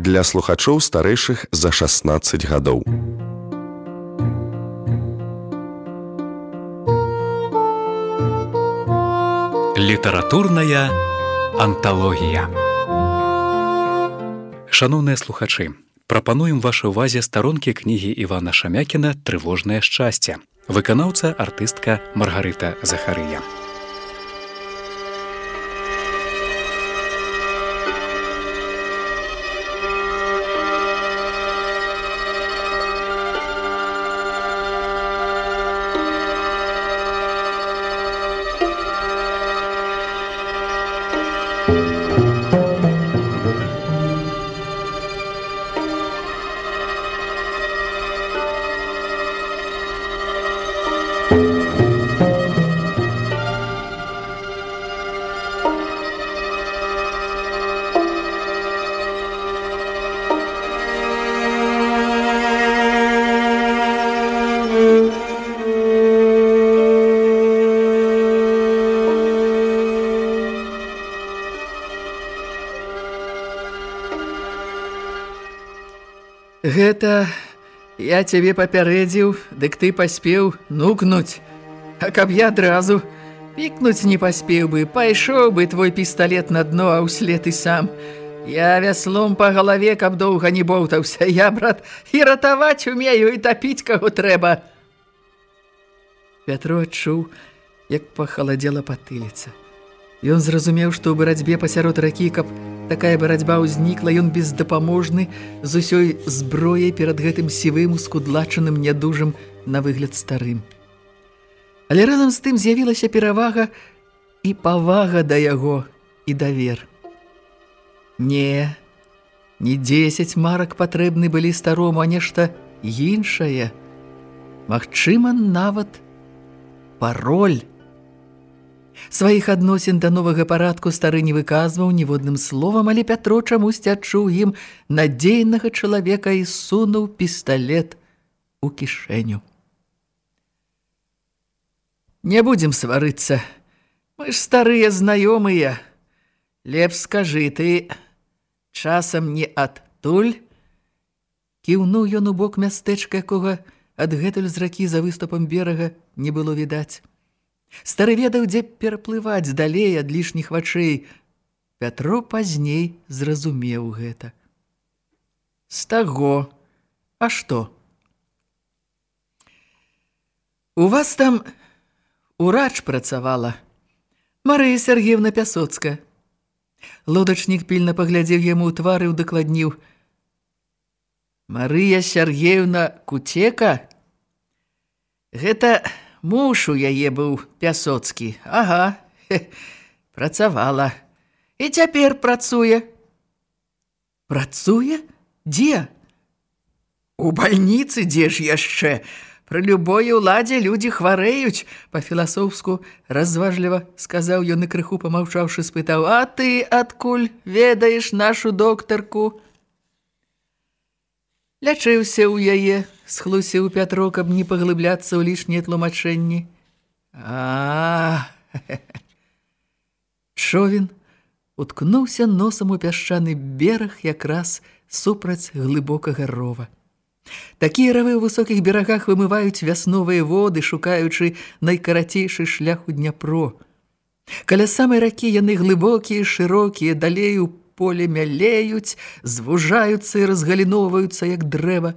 для слухачоў старэйшых за 16 гадоў. Літаратурная анталогія. Шаноўныя слухачы, прапануем вашай увазе старонкі кнігі Івана Шамякіна трывожнае шчасце. Выканаўца артыстка Маргарыта Захарыя. Гэта я цябе папярэдзіў, дык ты паспеў нукнуць. А каб я адразу пікнуць не паспеў бы, пайшоў бы твой пісталет на дно, а ўслед і сам. Я вяслом па галаве, каб доўга не боўтаўся. Я, брат, і ратаваць умею, і тапіць каго трэба. Пятро адчуў, як пахаладзела патыліца. Ён зразумеў, што ў барацьбе пасярод ракі, каб такая барацьба ўзнікла, ён бездапаможны з усёй зброяй перад гэтым сівым скудлачаным нядужым на выгляд старым. Але разам з тым з'явілася перавага і павага да яго і давер. Не, не дзесяць марак патрэбны былі старому, а нешта іншае. Магчыма, нават пароль. Сваіх адносін да новага парадку стары не выказваў ніводным словам, але Пятро чамусьці адчуў ім надзейнага чалавека і сунуў пісталет у кішэню. Не будзем сварыцца. Мы ж старыя знаёмыя. Леп скажы, ты часам не адтуль? Кіўнуў ён у бок мястэчка, якога адгэтуль з ракі за выступам берага не было відаць. Стары ведаў, дзе пераплываць далей ад лішніх вачэй. Пятро пазней зразумеў гэта. З таго, а што? У вас там урач працавала. Марыя Сергеевна Пясоцка. Лодачнік пільна паглядзеў яму ў твары і ўдакладніў. Марыя Сергеевна Кутека? Гэта муж у яе быў пясоцкі. Ага, хе, працавала. І цяпер працуе. Працуе? Дзе? У бальніцы дзе ж яшчэ? Пры любой уладзе людзі хварэюць, па-філасофску разважліва сказаў ён і крыху памаўчаўшы спытаў: « А ты адкуль ведаеш нашу доктарку? Лячыўся ў яе, схлусіў Пятро, каб не паглыбляцца ў лішнія тлумачэнні. А, Човен уткнуўся носам у пясчаны бераг якраз супраць глыбокага рова. Такія равы ў высокіх берагах вымываюць вясновыя воды, шукаючы найкарацейшы шлях у Дняпро. Каля самай ракі яны глыбокія, шырокія, далей у поле мялеюць, звужаюцца і разгаліноваюцца, як дрэва.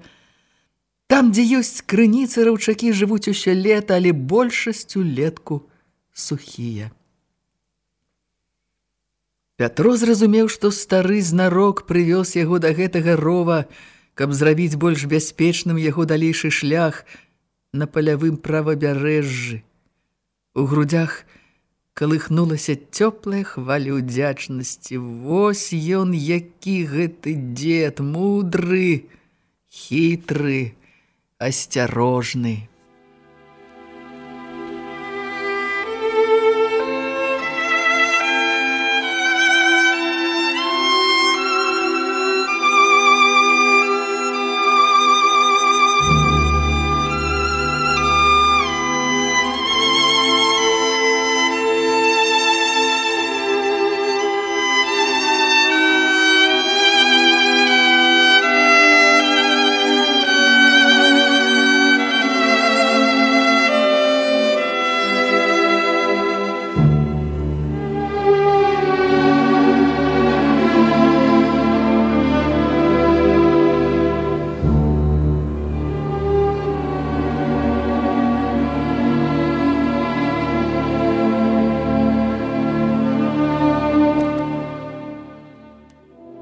Там, дзе ёсць крыніцы, раўчакі жывуць усе лета, але большасць улетку сухія. Пятро зразумеў, што стары знарок прывёз яго да гэтага рова, каб зрабіць больш бяспечным яго далейшы шлях на палявым правабярэжжы. У грудях калыхнулася цёплая хваля ўдзячнасці. Вось ён, які гэты дзед, мудры, хітры, осторожный.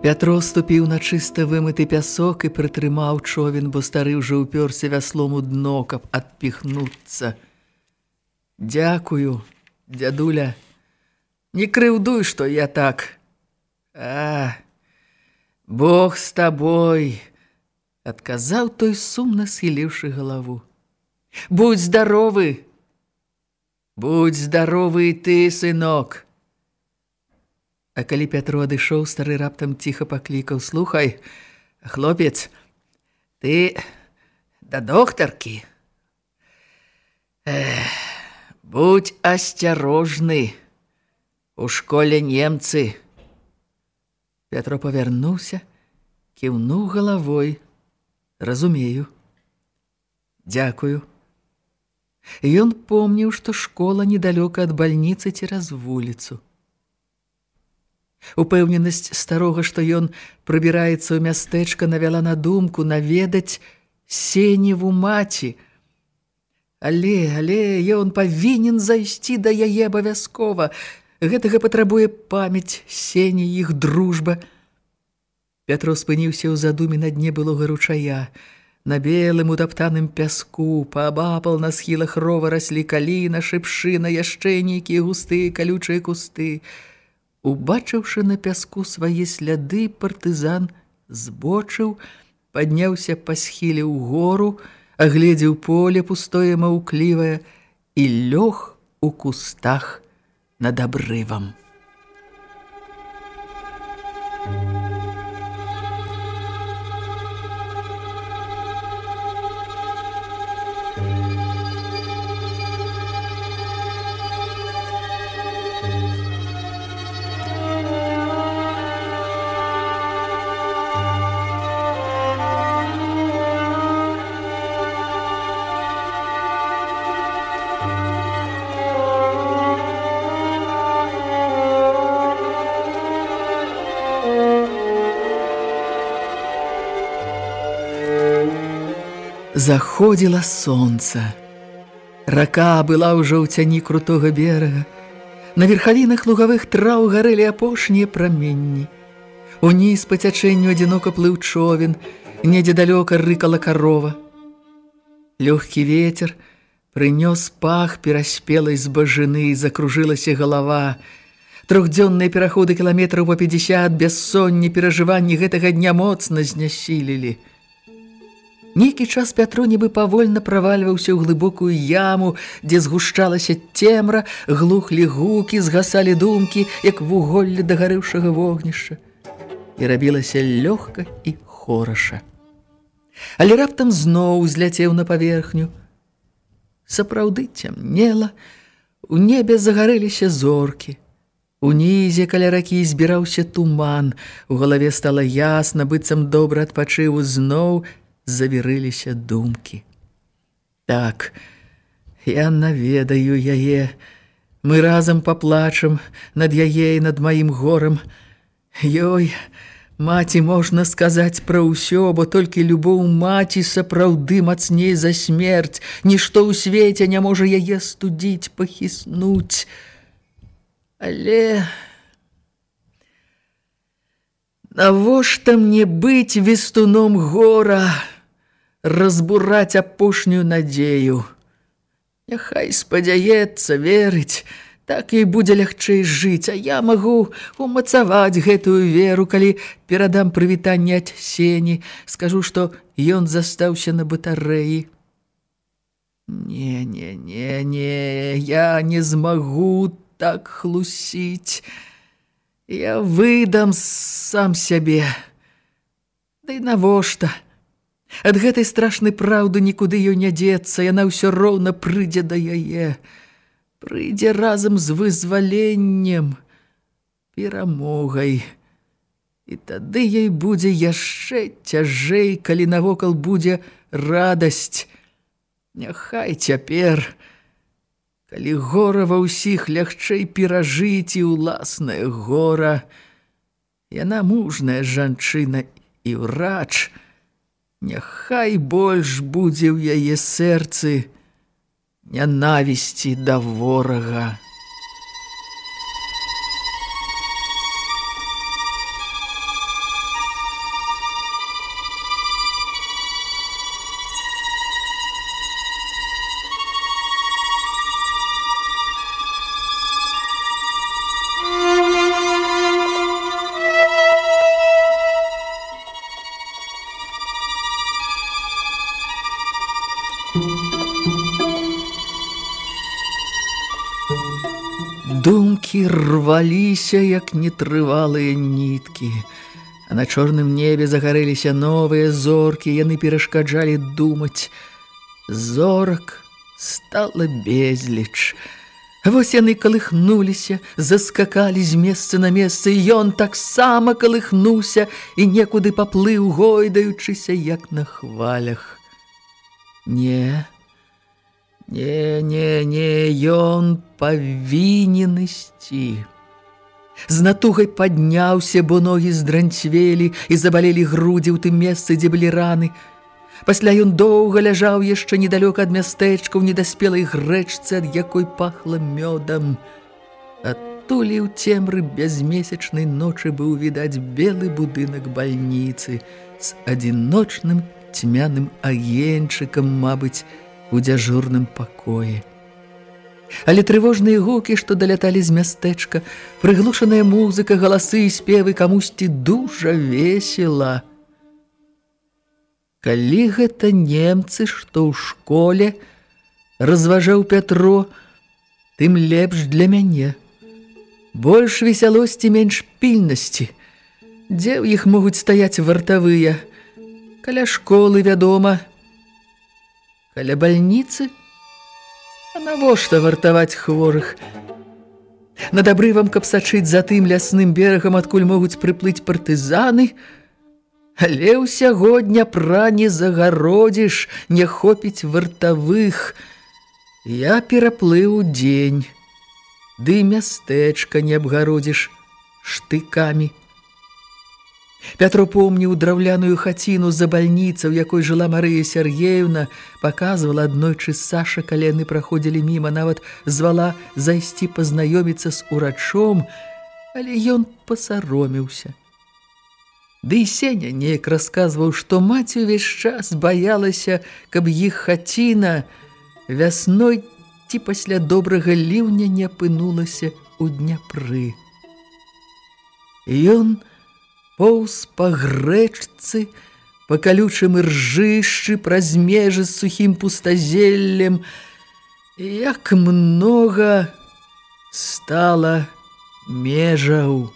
Пятро ступіў на чыста вымыты пясок і прытрымаў човен, бо стары ўжо ўпёрся вяслом у дно, каб адпіхнуцца. Дякую, дядуля. Не крыўдуй, што я так. А, Бог з табой, адказаў той сумна схіліўшы галаву. Будь здаровы. Будь здаровы і ты, сынок. А калі Пятро адышоў, стары раптам ціха паклікаў: "Слухай, хлопец, ты да доктаркі. Эх, будь асцярожны. У школе немцы". Пятро павярнуўся, кіўнуў галавой: "Разумею. Дзякую". Ён помніў, што школа недалёка ад бальніцы цераз вуліцу. Упэўненасць старога, што ён прыбіраецца ў мястэчка, навяла на думку наведаць сеневу маці. Але, але ён павінен зайсці да яе абавязкова. Гэтага патрабуе памяць сені іх дружба. Пятро спыніўся ў задуме на дне былога ручая. На белым утаптаным пяску, паабапал на схілах рова раслі каліна, шыпшына, яшчэ нейкія густыя калючыя кусты. Убачыўшы на пяску свае сляды, партызан збочыў, падняўся па схіле ў гору, агледзеў поле пустое маўклівае і лёг у кустах над абрывам. Заходзіла сонца. Рака была ўжо ў цяні крутога берага. На верхавінах лугавых траў гарэлі апошнія праменні. Уніз па цячэнню адзінока плыў човен, недзе далёка рыкала карова. Лёгкі ветер прынёс пах пераспелай збажыны, закружылася галава. Трохдзённыя пераходы кіламетраў па 50 бяссонні перажыванні гэтага дня моцна знясілілі. Нейкі час Пятро нібы павольна правальваўся ў глыбокую яму, дзе згушчалася цемра, глухлі гукі, згасалі думкі, як вуголле дагарэўшага вогнішча. І рабілася лёгка і хораша. Але раптам зноў зляцеў на паверхню. Сапраўды цямнела, у небе загарэліся зоркі. Унізе каля ракі збіраўся туман, у галаве стала ясна, быццам добра адпачыў зноў, завірыліся думкі. Так, я наведаю яе, мы разам паплачам над яе і над маім горам. Ёй, маці можна сказаць пра ўсё, бо толькі любоў маці сапраўды мацней за смерць, нішто ў свеце не можа яе студзіць, пахіснуць. Але... Навошта мне быць вестуном гора, разбураць апошнюю надзею? Няхай спадзяецца верыць, так і будзе лягчэй жыць, а я магу умацаваць гэтую веру, калі перадам прывітанне ад сені, скажу, што ён застаўся на батарэі. Не, не, не, не, я не змагу так хлусіць. Я выдам сам сябе. Ды навошта? Ад гэтай страшнай праўды нікуды ёй не дзецца, яна ўсё роўна прыйдзе да яе. Прыйдзе разам з вызваленнем, перамогай. І тады ёй будзе яшчэ цяжэй, калі навокал будзе радасць. Няхай цяпер... Калі гора ва ўсіх лягчэй перажыць і ўласнае гора, яна мужная жанчына і ўрач, няхай больш будзе ў яе сэрцы нянавісці да ворага. Рваліся, як нетрывалыя ніткі. А на чорным небе загарэліся новыя зоркі, яны перашкаджалі думаць. Зорак стала безліч. Вось яны калыхнуліся, заскакалі з месца на месца, і ён таксама калыхнуўся і некуды паплыў, гойдаючыся, як на хвалях. Не, не, не, не, ён павінен ісці. З натугай падняўся, бо ногі здранцвелі і забалелі грудзі ў тым месцы, дзе былі раны. Пасля ён доўга ляжаў яшчэ недалёка ад мястэчка ў недаспелай грэчцы, ад якой пахла мёдам. Адтулі ў цемры бязмесячнай ночы быў відаць белы будынак бальніцы з адзіночным цьмяным агеньчыкам, мабыць, у дзяжурным пакоі. Але трывожныя гукі, што даляталі з мястэчка, прыглушаная музыка, галасы і спевы камусьці дужа весела. Калі гэта немцы, што ў школе, разважаў Пятро, тым лепш для мяне. Больш весялосці, менш пільнасці. Дзе ў іх могуць стаяць вартавыя? Каля школы, вядома. Каля бальніцы – А навошта вартаваць хворых? Над абрывам, каб сачыць за тым лясным берагам, адкуль могуць прыплыць партызаны, але ўсяго дня пра не загародзіш, не хопіць вартавых. Я пераплыў дзень, ды мястэчка не абгародзіш штыкамі. Пятро помніў драўляную хаціну за бальніца, у якой жыла Марыя Сергеевна, паказвала аднойчы Саша, калі яны праходзілі міма, нават звала зайсці пазнаёміцца з урачом, але ён пасароміўся. Ды і Сеня неяк расказваў, што маці ўвесь час баялася, каб іх хаціна вясной ці пасля добрага ліўня не апынулася ў Дняпры. Ён поўз па грэчцы, па калючым іржышчы, праз межы з сухім пустазеллем, як многа стала межаў.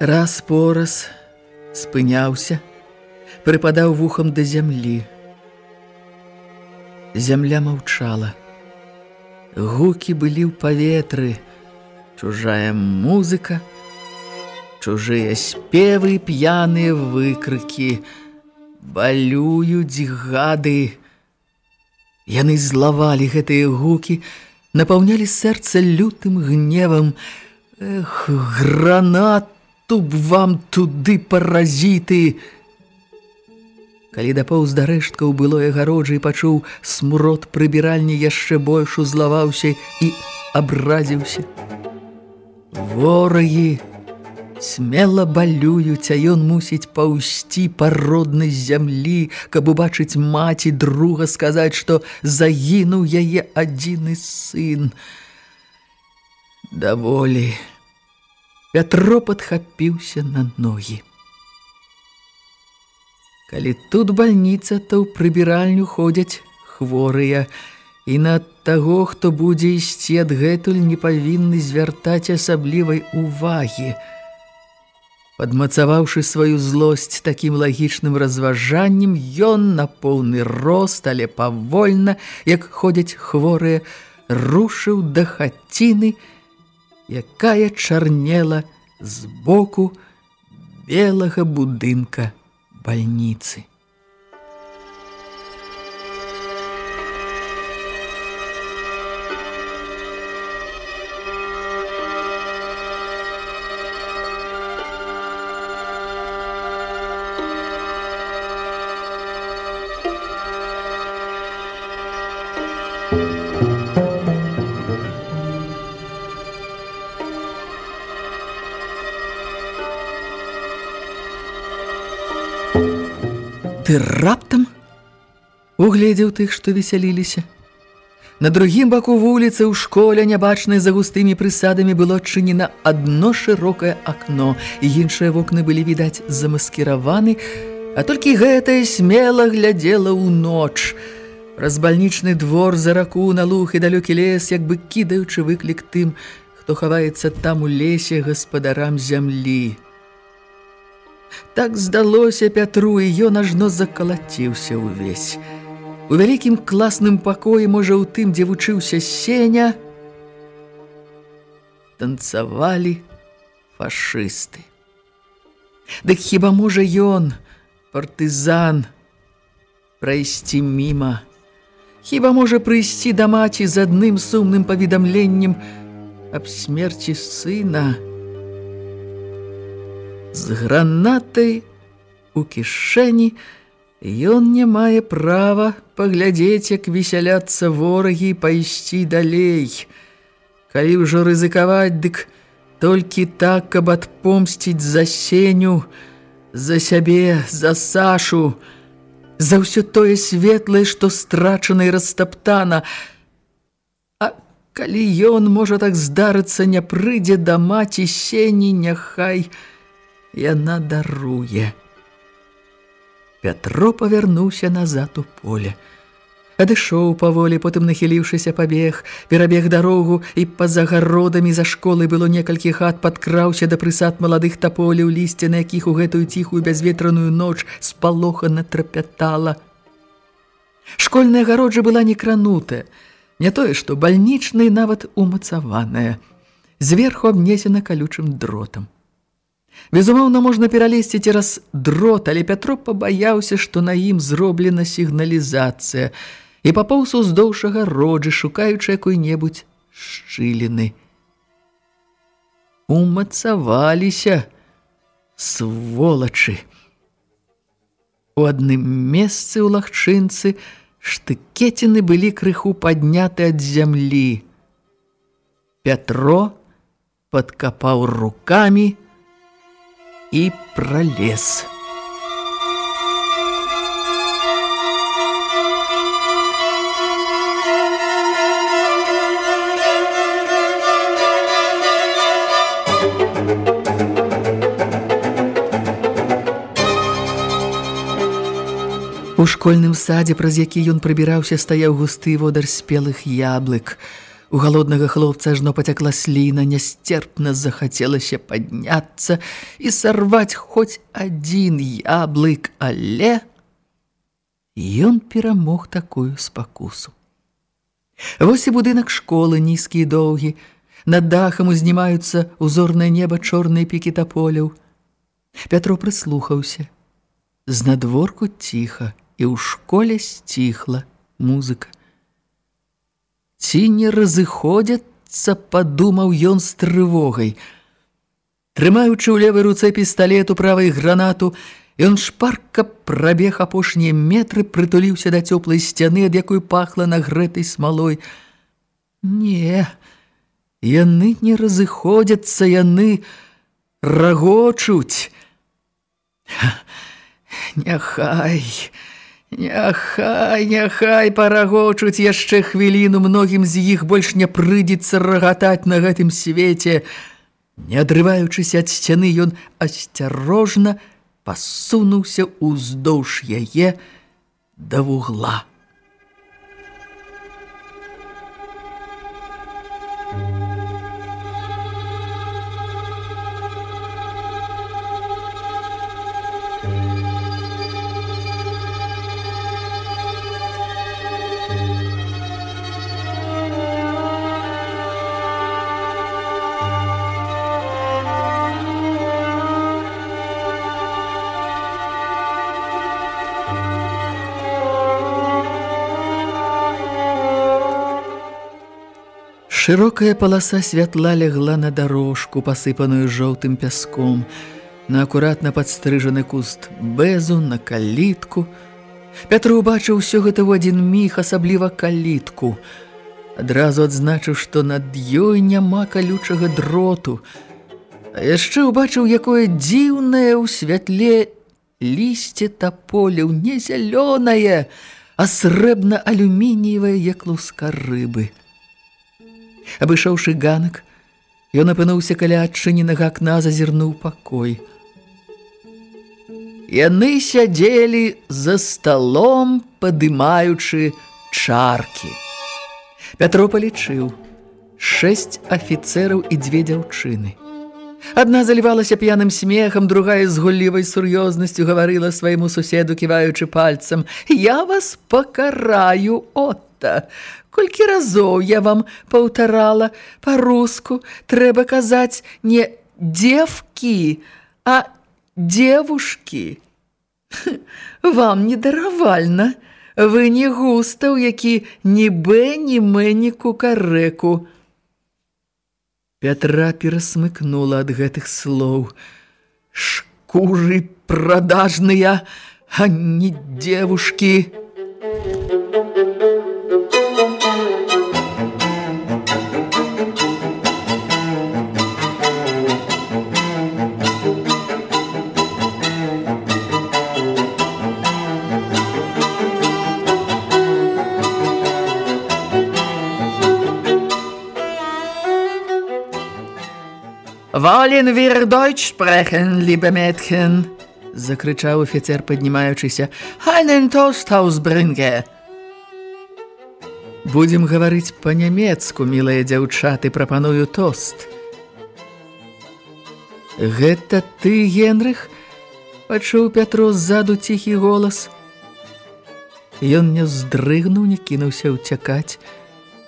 Раз пораз спыняўся, прыпадаў вухам да зямлі. Зямля маўчала. Гукі былі ў паветры, чужая музыка, чужыя спевы, п'яныя выкрыкі, балююць гады. Яны злавалі гэтыя гукі, напаўнялі сэрца лютым гневам. Эх, гранат Туб вам туды паразіты. Калі дапоўз да рэшткаў былое гароджы і пачуў смурод прыбіральні яшчэ больш узлаваўся і абразіўся. Ворагі смела балююць, а ён мусіць паўсці па роднай зямлі, каб убачыць маці друга сказаць, што загінуў яе адзіны сын. Даволі. Пятро падхапіўся на ногі. Калі тут бальніца, то ў прыбіральню ходзяць хворыя, і на таго, хто будзе ісці адгэтуль, не павінны звяртаць асаблівай увагі. Падмацаваўшы сваю злосць такім лагічным разважаннем, ён на поўны рост, але павольна, як ходзяць хворыя, рушыў да хаціны, якая чарнела з боку белага будынка бальніцы. Ды раптам угледзеў тых, што весяліліся. На другім баку вуліцы ў школе, нябачнай за густымі прысадамі, было адчынена адно шырокае акно, і іншыя вокны былі, відаць, замаскіраваны, а толькі гэтае смела глядзела ў ноч. Праз бальнічны двор за раку на луг і далёкі лес, як бы кідаючы выклік тым, хто хаваецца там у лесе гаспадарам зямлі. Так здалося Пятру, і ён ажно закалаціўся ўвесь. У вялікім класным пакоі, можа, у тым, дзе вучыўся сеня, танцавалі фашысты. Дык хіба можа ён, партызан, прайсці міма? Хіба можа прыйсці да маці з адным сумным паведамленнем аб смерці сына? З гранатай у кішэні, Ён не мае права паглядзець, як весяляцца ворагі і пайсці далей. Калі ўжо рызыкаваць, дык толькі так, каб адпомсціць за сеню, за сябе, за Сашу, за ўсё тое светлае, што страчана і растаптана. А калі ён, можа так здарыцца, не прыйдзе да маці сені, няхай яна даруе. Пятро павярнуўся назад у поле. Адышоў паволі, потым нахіліўшыся пабег, перабег дарогу і па-за гародамі за школай было некалькі хат, падкраўся да прысад маладых таполяў, лісце, на якіх у гэтую ціхую бязветраную ноч спалохана трапятала. Школьная гароджа была не кранутая, не тое, што бальнічная нават умацаваная, зверху абнесена калючым дротам. Безумоўна, можна пералезці цераз дрот, але Пятро пабаяўся, што на ім зроблена сігналізацыя і папоўз уздоўж агароджы, шукаючы якой-небудзь шчыліны. Умацаваліся сволачы. У адным месцы ў лагчынцы штыкеціны былі крыху падняты ад зямлі. Пятро падкапаў рукамі, и пролез. У школьным садзе, праз які ён прыбіраўся, стаяў густы водар спелых яблык – У галоднага хлопца ажно пацякла сліна, нястерпна захацелася падняцца і сарваць хоць адзін яблык, але ён перамог такую спакусу. Вось і будынак школы нізкі і доўгі, над дахам узнімаюцца узорнае неба чорныя пікі таполяў. Пятро прыслухаўся. З надворку ціха, і ў школе сціхла музыка. Ці не разыходзяцца, падумаў ён з трывогай. Трымаючы ў левай руцэ пісталет у правай гранату, ён шпарка прабег апошнія метры, прытуліўся да цёплай сцяны, ад якой пахла нагрэтай смалой. Не, яны не разыходзяцца, яны рагочуць. Няхай... Няхай, няхай парагочуць яшчэ хвіліну, многім з іх больш не прыйдзецца рагатаць на гэтым свеце. Не адрываючыся ад сцяны, ён асцярожна пасунуўся ўздоўж яе да вугла. Шырокая паласа святла легла на дорожку, пасыпаную жоўтым пяском, на акуратна падстрыжаны куст бэзу, на калітку. Пятру убачыў усё гэта ў адзін міг, асабліва калітку. Адразу адзначыў, што над ёй няма калючага дроту. А яшчэ ўбачыў, якое дзіўнае ў святле лісце таполяў не зялёнае, а срэбна-алюмініевае, як луска рыбы. Абышоўшы ганак, ён апынуўся каля адчыненага акна, зазірнуў пакой. Яны сядзелі за сталом, падымаючы чаркі. Пятро палічыў шэсць афіцэраў і дзве дзяўчыны. Адна залівалася п'яным смехам, другая з гуллівай сур'ёзнасцю гаварыла свайму суседу, ківаючы пальцам: «Я вас пакараю, Отта! Колькі разоў я вам паўтарала па-руску, трэба казаць не «девкі», а «девушкі». Вам недаравальна, вы не густаў, які ні бэ, ні мэ, ні кукарэку. Пятра перасмыкнула ад гэтых слоў. Шкуры прадажныя, а не девушкі. «Wollen wir Deutsch sprechen, liebe Mädchen?» – закричав офіцер, піднімаючися. «Einen Toast ausbringe!» «Будем говорить по-нямецку, милые дзяўчаты, прапаную тост». «Гэта ты, Генрых?» – пачуў Пятро ззаду ціхі голас. Ён не здрыгнуў, не кінуўся ўцякаць,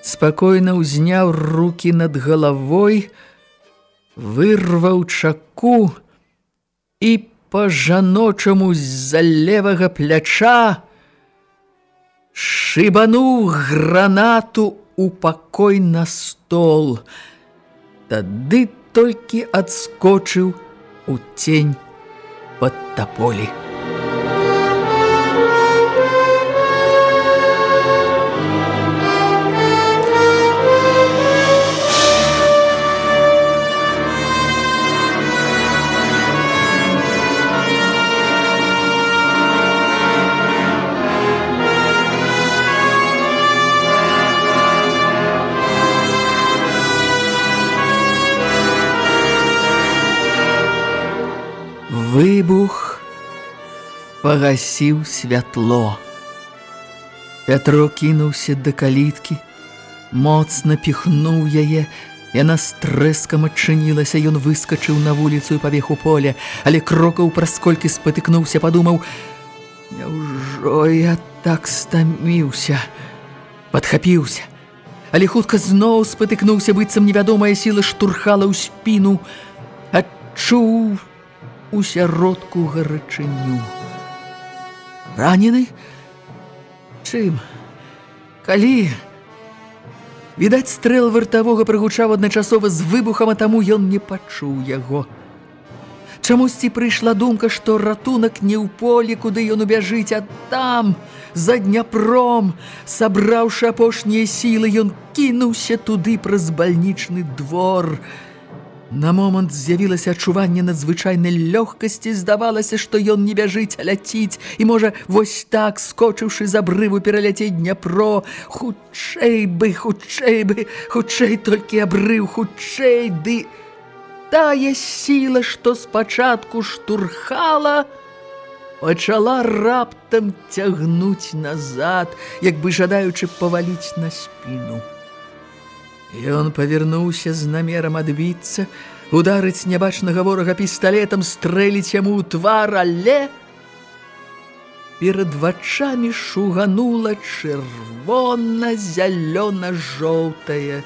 спакойна ўзняў рукі над галавой – вырваў чаку і па-жаночаму з-за левага пляча шыбануў гранату у пакой на стол. Тады толькі адскочыў у тень пад таполі. Пагасіў святло. Пятро кінуўся да каліткі, моцна піхнуў яе, яна з трэскам адчынілася, ён выскачыў на вуліцу і пабег у поле, але крокаў праз колькі спатыкнуўся, падумаў: Няўжо я так стаміўся, падхапіўся. Але хутка зноў спатыкнуўся, быццам невядомая сіла штурхала ў спіну, адчуў, у сяродку гарачыню. Ранены? Чым? Калі? Відаць, стрэл вартавога прыгучаў адначасова з выбухам, а таму ён не пачуў яго. Чамусьці прыйшла думка, што ратунак не ў полі, куды ён убяжыць, а там, за дняпром, сабраўшы апошнія сілы, ён кінуўся туды праз бальнічны двор, На момант з'явілася адчуванне надзвычайнай лёгкасці, здавалася, што ён не бяжыць, а ляціць, і можа, вось так, скочыўшы з абрыву пераляцець Дняпро, хутчэй бы, хутчэй бы, хутчэй толькі абрыў, хутчэй, ды... Тая сіла, што спачатку штурхала, пачала раптам цягнуць назад, як бы жадаючы паваліць на спіну. Ён павярнуўся з намерам адбіцца, ударыць нябачнага ворага пісталетам, стрэліць яму ў твар, але перад вачамі шуганула чырвона-зялёна-жоўтае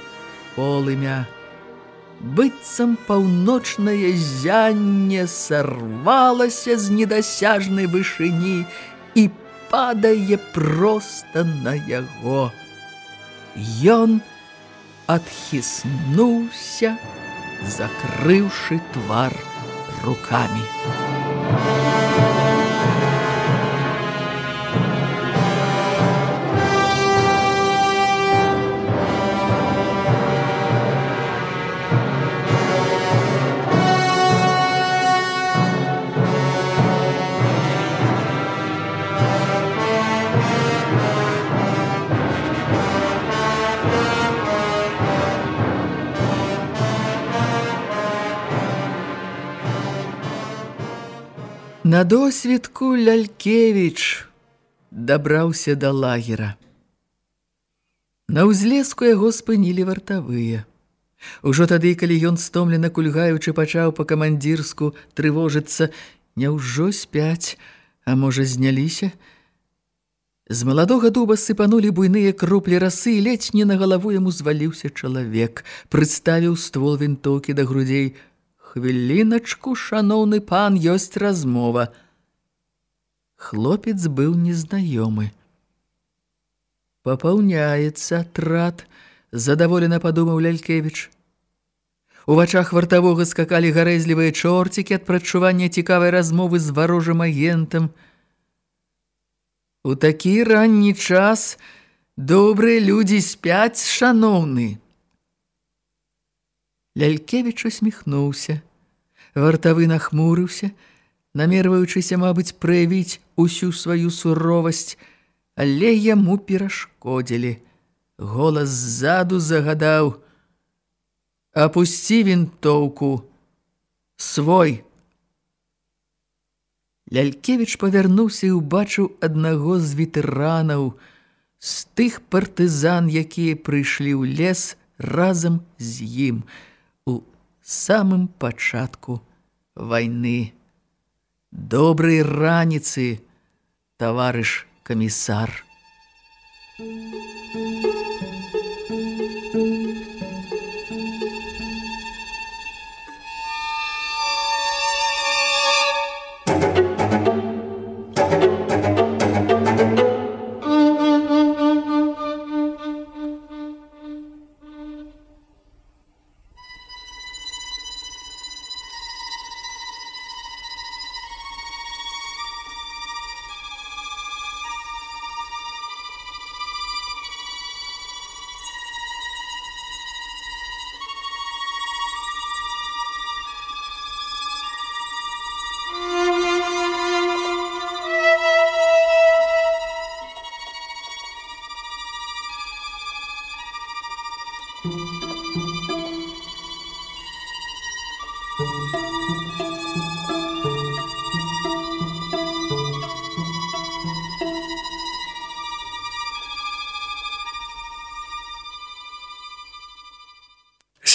полымя. Быццам паўночнае зянне сарвалася з недасяжнай вышыні і падае проста на яго. Ён – адхіснуўся, закрыўшы твар рукамі. На досвідку Лялькевіч дабраўся да лагера. На ўзлеску яго спынілі вартавыя. Ужо тады, калі ён стомлена кульгаючы пачаў па-камандзірску трывожыцца, няўжо спяць, а можа зняліся, З маладога дуба сыпанулі буйныя круплі расы, і ледзь не на галаву яму зваліўся чалавек, прыставіў ствол вінтоўкі да грудзей. Хвіліначку, шаноўны пан, ёсць размова. Хлопец быў незнаёмы. Папаўняецца трат, задаволена падумаў Лялькевіч. У вачах вартавога скакалі гарэзлівыя чорцікі ад прачування цікавай размовы з варожым агентам – У такі ранні час добрыя людзі спяць, шаноўны. Лялькевіч усміхнуўся. Вартавы нахмурыўся, намерваючыся, мабыць, праявіць усю сваю суровасць, але яму перашкодзілі. Голас ззаду загадаў: «Апусці вінтоўку, свой!» Лялькевіч павярнуўся і ўбачыў аднаго з ветэранаў, з тых партызан, якія прыйшлі ў лес разам з ім самым пачатку вайны. Добрай раніцы, таварыш камісар.